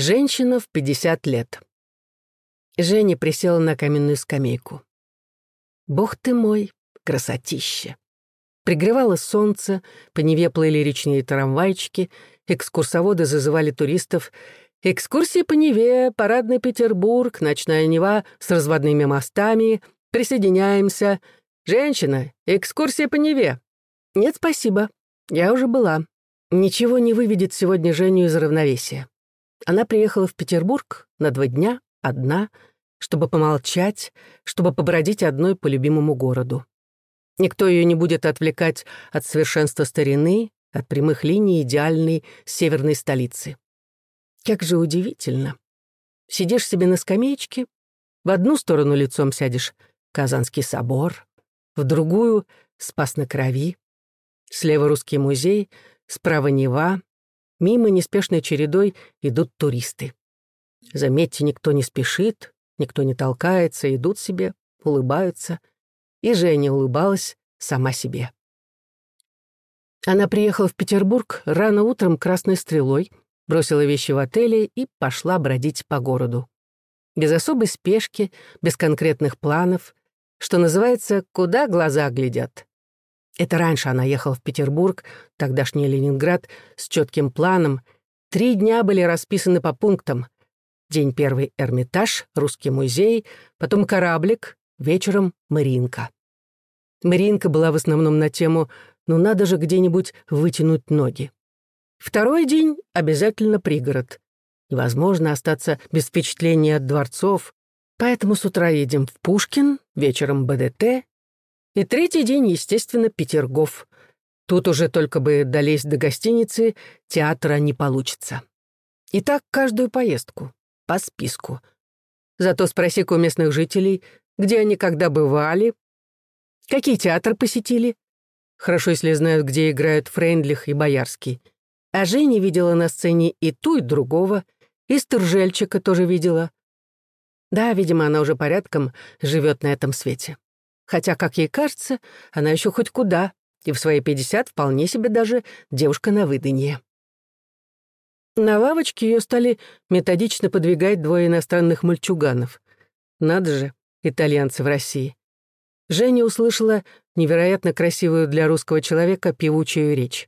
Женщина в 50 лет. Женя присела на каменную скамейку. Бог ты мой, красотища. Пригревало солнце, по Неве плыли речные трамвайчики, экскурсоводы зазывали туристов. Экскурсии по Неве, парадный Петербург, ночная Нева с разводными мостами. Присоединяемся. Женщина, экскурсия по Неве. Нет, спасибо. Я уже была. Ничего не выведет сегодня Женю из равновесия. Она приехала в Петербург на два дня, одна, чтобы помолчать, чтобы побродить одной по любимому городу. Никто ее не будет отвлекать от совершенства старины, от прямых линий идеальной северной столицы. Как же удивительно. Сидишь себе на скамеечке, в одну сторону лицом сядешь — Казанский собор, в другую — Спас на Крови, слева Русский музей, справа Нева, мимо неспешной чередой идут туристы. Заметьте, никто не спешит, никто не толкается, идут себе, улыбаются — и Женя улыбалась сама себе. Она приехала в Петербург рано утром красной стрелой, бросила вещи в отеле и пошла бродить по городу. Без особой спешки, без конкретных планов, что называется, куда глаза глядят. Это раньше она ехала в Петербург, тогдашний Ленинград, с четким планом. Три дня были расписаны по пунктам. День первый — Эрмитаж, Русский музей, потом кораблик, вечером Маринка. Маринка была в основном на тему «ну надо же где-нибудь вытянуть ноги». Второй день — обязательно пригород. Невозможно остаться без впечатления от дворцов, поэтому с утра едем в Пушкин, вечером БДТ. И третий день, естественно, Петергоф. Тут уже только бы долезть до гостиницы, театра не получится. И так каждую поездку, по списку. Зато спроси-ка у местных жителей, где они когда бывали? Какие театры посетили? Хорошо, если знают, где играют Фрейндлих и Боярский. А Женя видела на сцене и ту, и другого, и Стыржельчика тоже видела. Да, видимо, она уже порядком живет на этом свете. Хотя, как ей кажется, она еще хоть куда, и в свои пятьдесят вполне себе даже девушка на выданье. На лавочке ее стали методично подвигать двое иностранных мальчуганов. Надо же, итальянцы в России. Женя услышала невероятно красивую для русского человека певучую речь.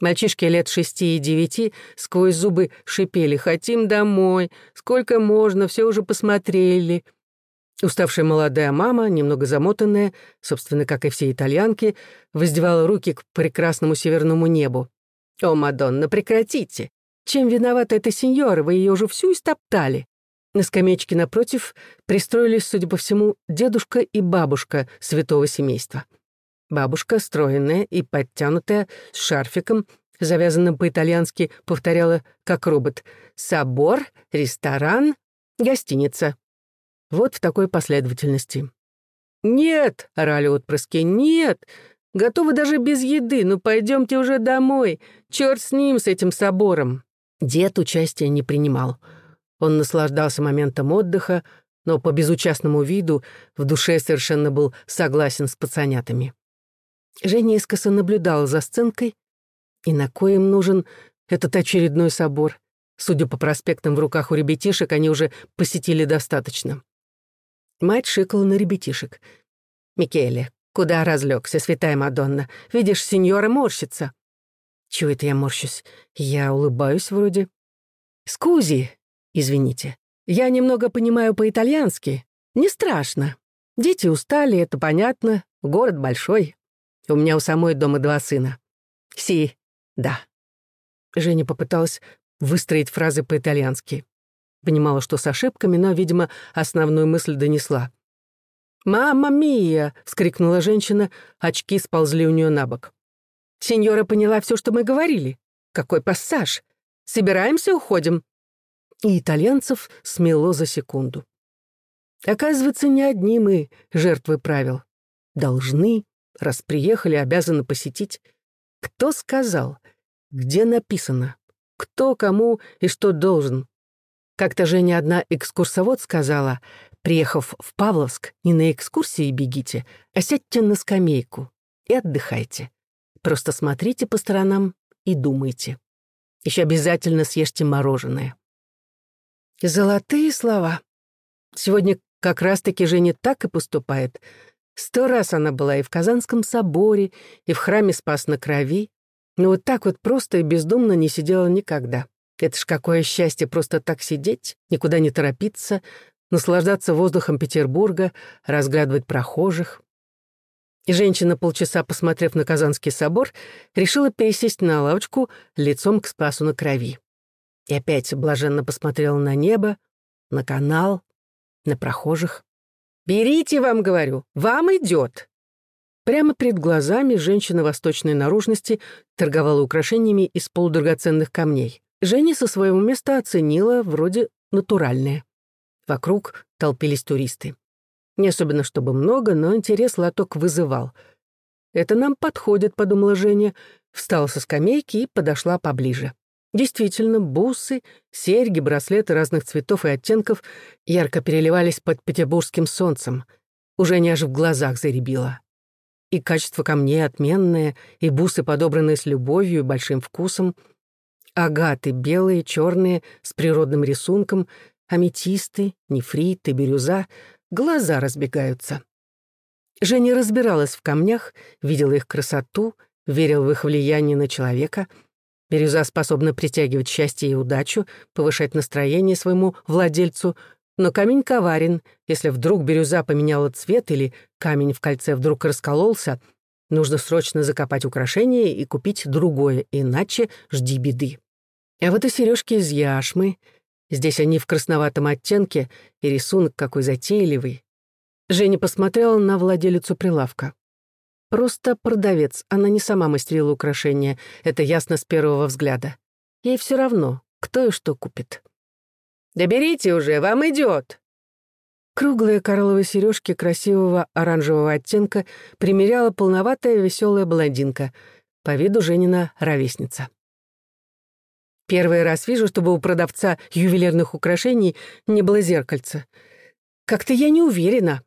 Мальчишки лет шести и девяти сквозь зубы шипели «Хотим домой! Сколько можно? Все уже посмотрели!» Уставшая молодая мама, немного замотанная, собственно, как и все итальянки, воздевала руки к прекрасному северному небу. «О, Мадонна, прекратите! Чем виновата эта сеньора? Вы ее уже всю истоптали!» На скамеечке напротив пристроились, судя по всему, дедушка и бабушка святого семейства. Бабушка, стройная и подтянутая, с шарфиком, завязанным по-итальянски, повторяла, как робот, «собор, ресторан, гостиница». Вот в такой последовательности. «Нет!» — орали отпрыски. «Нет! Готовы даже без еды, ну пойдемте уже домой. Черт с ним, с этим собором!» Дед участия не принимал — он наслаждался моментом отдыха, но по безучастному виду в душе совершенно был согласен с пацанятами. Женя искоса наблюдала за сценкой, и на коем нужен этот очередной собор. Судя по проспектам в руках у ребятишек, они уже посетили достаточно. Мать шикала на ребятишек. «Микеле, куда разлегся, святая Мадонна? Видишь, сеньора морщится». «Чего это я морщусь? Я улыбаюсь вроде». «Скузи, Извините. Я немного понимаю по-итальянски. Не страшно. Дети устали, это понятно. Город большой. У меня у самой дома два сына. Си, да. Женя попыталась выстроить фразы по-итальянски. Понимала, что с ошибками, но, видимо, основную мысль донесла. «Мамма мия!» — вскрикнула женщина, очки сползли у нее на бок. «Сеньора поняла все, что мы говорили. Какой пассаж! Собираемся, уходим и итальянцев смело за секунду. Оказывается, не одни мы жертвы правил. Должны, раз приехали, обязаны посетить. Кто сказал? Где написано? Кто кому и что должен? Как-то же не одна экскурсовод сказала, приехав в Павловск, не на экскурсии бегите, а сядьте на скамейку и отдыхайте. Просто смотрите по сторонам и думайте. Еще обязательно съешьте мороженое. Золотые слова. Сегодня как раз-таки Женя так и поступает. Сто раз она была и в Казанском соборе, и в храме Спас на Крови, но вот так вот просто и бездумно не сидела никогда. Это ж какое счастье просто так сидеть, никуда не торопиться, наслаждаться воздухом Петербурга, разглядывать прохожих. И женщина, полчаса посмотрев на Казанский собор, решила пересесть на лавочку лицом к Спасу на Крови. И опять блаженно посмотрела на небо, на канал, на прохожих. «Берите, вам говорю, вам идет!» Прямо перед глазами женщина восточной наружности торговала украшениями из полудрагоценных камней. Женя со своего места оценила вроде натуральное. Вокруг толпились туристы. Не особенно чтобы много, но интерес лоток вызывал. «Это нам подходит», — подумала Женя, встала со скамейки и подошла поближе. Действительно, бусы, серьги, браслеты разных цветов и оттенков ярко переливались под петербургским солнцем. Уже не аж в глазах заребило. И качество камней отменное, и бусы, подобранные с любовью и большим вкусом. Агаты белые, черные, с природным рисунком, аметисты, нефриты, бирюза. Глаза разбегаются. Женя разбиралась в камнях, видела их красоту, верила в их влияние на человека — Бирюза способна притягивать счастье и удачу, повышать настроение своему владельцу, но камень коварен. Если вдруг бирюза поменяла цвет или камень в кольце вдруг раскололся, нужно срочно закопать украшение и купить другое, иначе жди беды. А вот и сережки из яшмы. Здесь они в красноватом оттенке, и рисунок какой затейливый. Женя посмотрела на владелицу прилавка. Просто продавец, она не сама мастерила украшения, это ясно с первого взгляда. Ей все равно, кто и что купит. «Да берите уже, вам идет!» Круглые коралловые сережки красивого оранжевого оттенка примеряла полноватая веселая блондинка, по виду Женина ровесница. Первый раз вижу, чтобы у продавца ювелирных украшений не было зеркальца. Как-то я не уверена.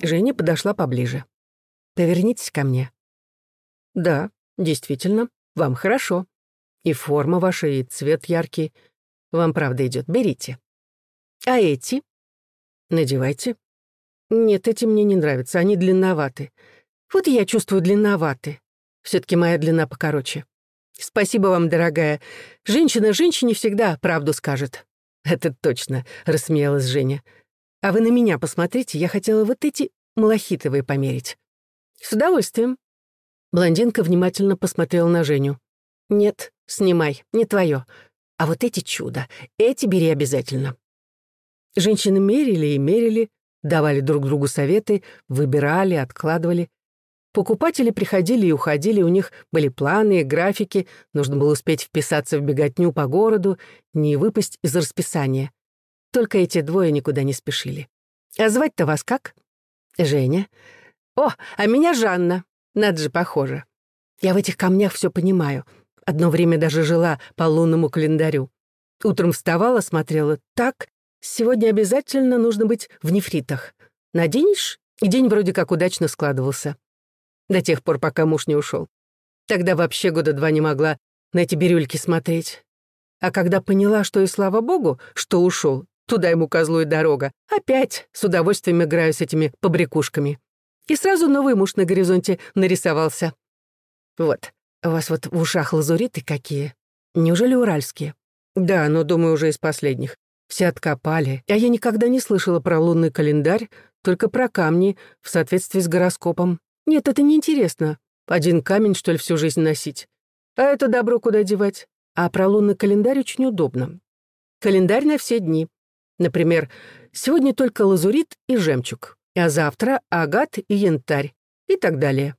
Женя подошла поближе. Повернитесь ко мне». «Да, действительно, вам хорошо. И форма ваша, и цвет яркий. Вам правда идет. Берите. А эти? Надевайте. Нет, эти мне не нравятся, они длинноваты. Вот я чувствую длинноваты. все таки моя длина покороче. Спасибо вам, дорогая. Женщина женщине всегда правду скажет. Это точно, рассмеялась Женя. А вы на меня посмотрите, я хотела вот эти малахитовые померить. «С удовольствием». Блондинка внимательно посмотрела на Женю. «Нет, снимай, не твое. А вот эти чудо, эти бери обязательно». Женщины мерили и мерили, давали друг другу советы, выбирали, откладывали. Покупатели приходили и уходили, у них были планы графики, нужно было успеть вписаться в беготню по городу, не выпасть из расписания. Только эти двое никуда не спешили. «А звать-то вас как?» «Женя. «О, а меня Жанна. Надо же, похоже. Я в этих камнях все понимаю. Одно время даже жила по лунному календарю. Утром вставала, смотрела так. Сегодня обязательно нужно быть в нефритах. Наденешь, и день вроде как удачно складывался. До тех пор, пока муж не ушел. Тогда вообще года два не могла на эти бирюльки смотреть. А когда поняла, что и слава богу, что ушел, туда ему козлу и дорога, опять с удовольствием играю с этими побрякушками. И сразу новый муж на горизонте нарисовался. Вот, у вас вот в ушах лазуриты какие. Неужели уральские? Да, но, думаю, уже из последних. Все откопали. А я никогда не слышала про лунный календарь, только про камни в соответствии с гороскопом. Нет, это неинтересно. Один камень, что ли, всю жизнь носить? А это добро куда девать? А про лунный календарь очень удобно. Календарь на все дни. Например, сегодня только лазурит и жемчуг а завтра агат и янтарь и так далее.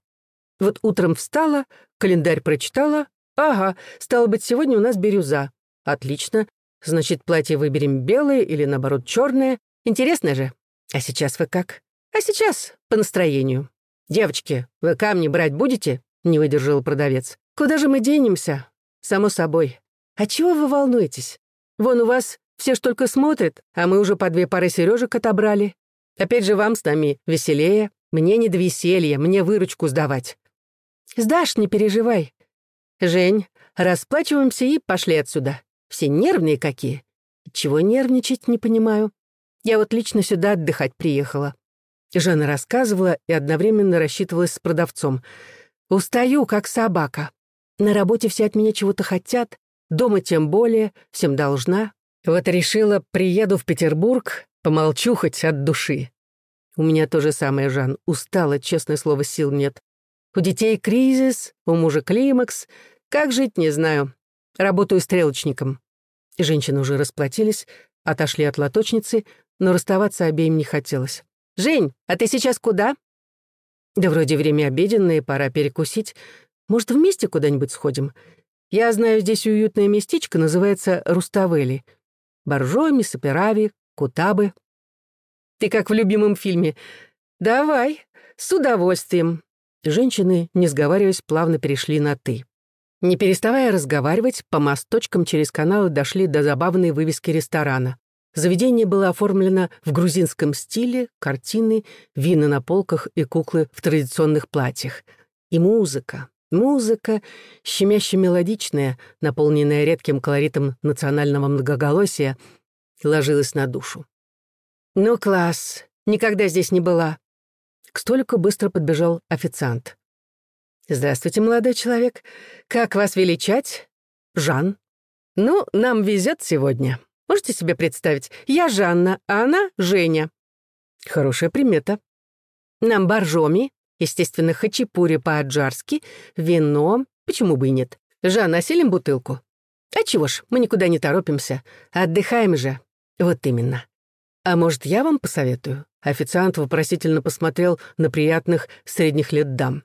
Вот утром встала, календарь прочитала. Ага, стало быть, сегодня у нас бирюза. Отлично. Значит, платье выберем белое или, наоборот, черное. Интересно же. А сейчас вы как? А сейчас по настроению. Девочки, вы камни брать будете? Не выдержал продавец. Куда же мы денемся? Само собой. А чего вы волнуетесь? Вон у вас все ж только смотрят, а мы уже по две пары сережек отобрали. Опять же, вам с нами веселее. Мне не до веселья, мне выручку сдавать. Сдашь, не переживай. Жень, расплачиваемся и пошли отсюда. Все нервные какие. Чего нервничать, не понимаю. Я вот лично сюда отдыхать приехала. Жанна рассказывала и одновременно рассчитывалась с продавцом. «Устаю, как собака. На работе все от меня чего-то хотят, дома тем более, всем должна. Вот решила, приеду в Петербург, помолчу хоть от души. У меня то же самое, Жан. Устала, честное слово, сил нет. У детей кризис, у мужа климакс. Как жить, не знаю. Работаю стрелочником. Женщины уже расплатились, отошли от лоточницы, но расставаться обеим не хотелось. «Жень, а ты сейчас куда?» «Да вроде время обеденное, пора перекусить. Может, вместе куда-нибудь сходим? Я знаю здесь уютное местечко, называется Руставели. Боржоми, Саперави, Кутабы. Ты как в любимом фильме. Давай, с удовольствием. Женщины, не сговариваясь, плавно перешли на «ты». Не переставая разговаривать, по мосточкам через каналы дошли до забавной вывески ресторана. Заведение было оформлено в грузинском стиле, картины, вина на полках и куклы в традиционных платьях. И музыка, музыка, щемяще-мелодичная, наполненная редким колоритом национального многоголосия, ложилась на душу. «Ну, класс, никогда здесь не была». К столику быстро подбежал официант. «Здравствуйте, молодой человек. Как вас величать?» «Жан». «Ну, нам везет сегодня. Можете себе представить? Я Жанна, а она Женя». «Хорошая примета». «Нам боржоми, естественно, хачапури по-аджарски, вино, почему бы и нет. Жан, оселим бутылку?» «А чего ж, мы никуда не торопимся. Отдыхаем же». «Вот именно. «А может, я вам посоветую?» Официант вопросительно посмотрел на приятных средних лет дам.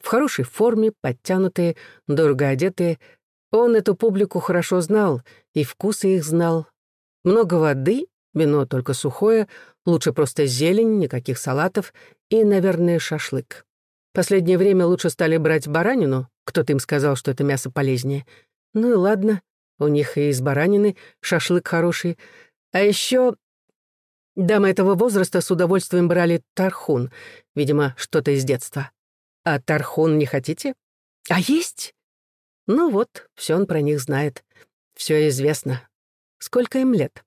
В хорошей форме, подтянутые, дорого одетые. Он эту публику хорошо знал, и вкусы их знал. Много воды, вино только сухое, лучше просто зелень, никаких салатов и, наверное, шашлык. Последнее время лучше стали брать баранину, кто-то им сказал, что это мясо полезнее. Ну и ладно, у них и из баранины шашлык хороший. А еще Дамы этого возраста с удовольствием брали тархун, видимо, что-то из детства. А тархун не хотите? А есть? Ну вот, все он про них знает. Все известно. Сколько им лет?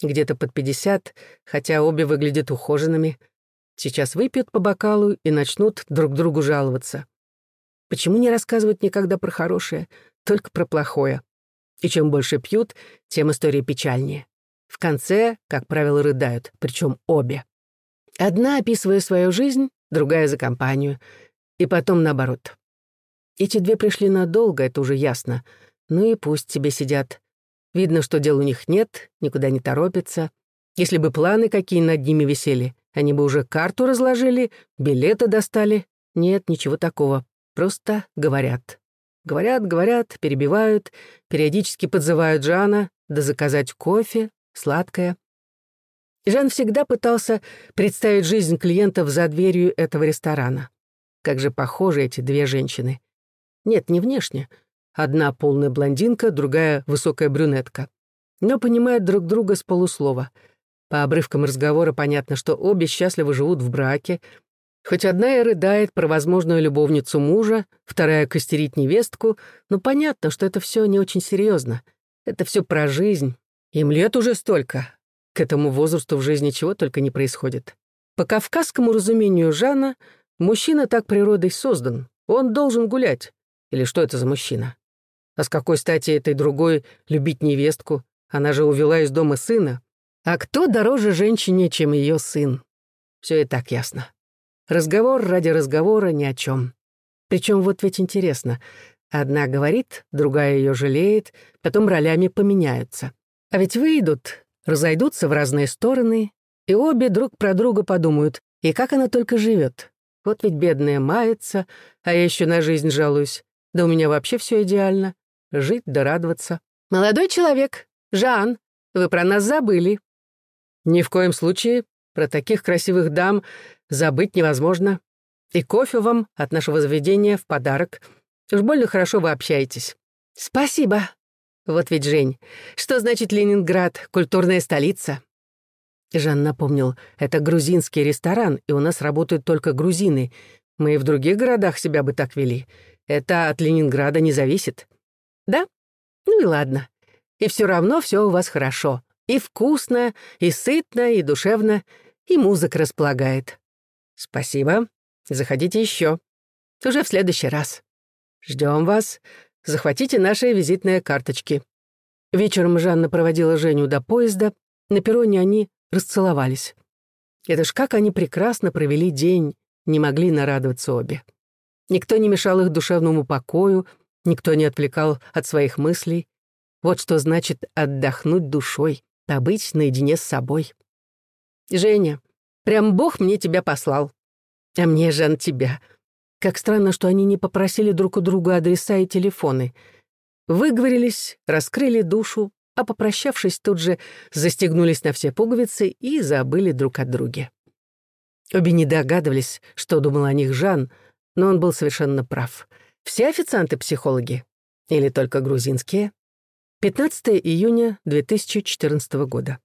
Где-то под пятьдесят, хотя обе выглядят ухоженными. Сейчас выпьют по бокалу и начнут друг другу жаловаться. Почему не рассказывать никогда про хорошее, только про плохое? И чем больше пьют, тем история печальнее. В конце, как правило, рыдают, причем обе. Одна описывая свою жизнь, другая за компанию. И потом наоборот. Эти две пришли надолго, это уже ясно. Ну и пусть тебе сидят. Видно, что дел у них нет, никуда не торопятся. Если бы планы какие над ними висели, они бы уже карту разложили, билеты достали. Нет, ничего такого. Просто говорят. Говорят, говорят, перебивают, периодически подзывают Жана, да заказать кофе, сладкое. Жан всегда пытался представить жизнь клиентов за дверью этого ресторана. Как же похожи эти две женщины. Нет, не внешне. Одна полная блондинка, другая высокая брюнетка. Но понимают друг друга с полуслова. По обрывкам разговора понятно, что обе счастливо живут в браке. Хоть одна и рыдает про возможную любовницу мужа, вторая костерит невестку, но понятно, что это все не очень серьезно. Это все про жизнь, им лет уже столько. К этому возрасту в жизни чего только не происходит. По кавказскому разумению Жана, мужчина так природой создан. Он должен гулять. Или что это за мужчина? А с какой стати этой другой любить невестку? Она же увела из дома сына. А кто дороже женщине, чем ее сын? Все и так ясно. Разговор ради разговора ни о чем. Причем вот ведь интересно. Одна говорит, другая ее жалеет, потом ролями поменяются. А ведь выйдут, разойдутся в разные стороны, и обе друг про друга подумают, и как она только живет. Вот ведь бедная мается, а я еще на жизнь жалуюсь. Да у меня вообще все идеально. Жить да радоваться. «Молодой человек, Жан, вы про нас забыли». «Ни в коем случае. Про таких красивых дам забыть невозможно. И кофе вам от нашего заведения в подарок. Уж больно хорошо вы общаетесь». «Спасибо», вот ведь, Жень, что значит Ленинград, культурная столица? Жан напомнил, это грузинский ресторан, и у нас работают только грузины. Мы и в других городах себя бы так вели. Это от Ленинграда не зависит. Да? Ну и ладно. И все равно все у вас хорошо. И вкусно, и сытно, и душевно, и музыка располагает. Спасибо. Заходите еще. Уже в следующий раз. Ждем вас. Захватите наши визитные карточки. Вечером Жанна проводила Женю до поезда. На перроне они расцеловались. Это ж как они прекрасно провели день, не могли нарадоваться обе. Никто не мешал их душевному покою, никто не отвлекал от своих мыслей. Вот что значит отдохнуть душой, побыть наедине с собой. «Женя, прям Бог мне тебя послал. А мне, Жан, тебя. Как странно, что они не попросили друг у друга адреса и телефоны. Выговорились, раскрыли душу, а попрощавшись, тут же застегнулись на все пуговицы и забыли друг от друга. Обе не догадывались, что думал о них Жан, но он был совершенно прав. Все официанты — психологи. Или только грузинские? 15 июня 2014 года.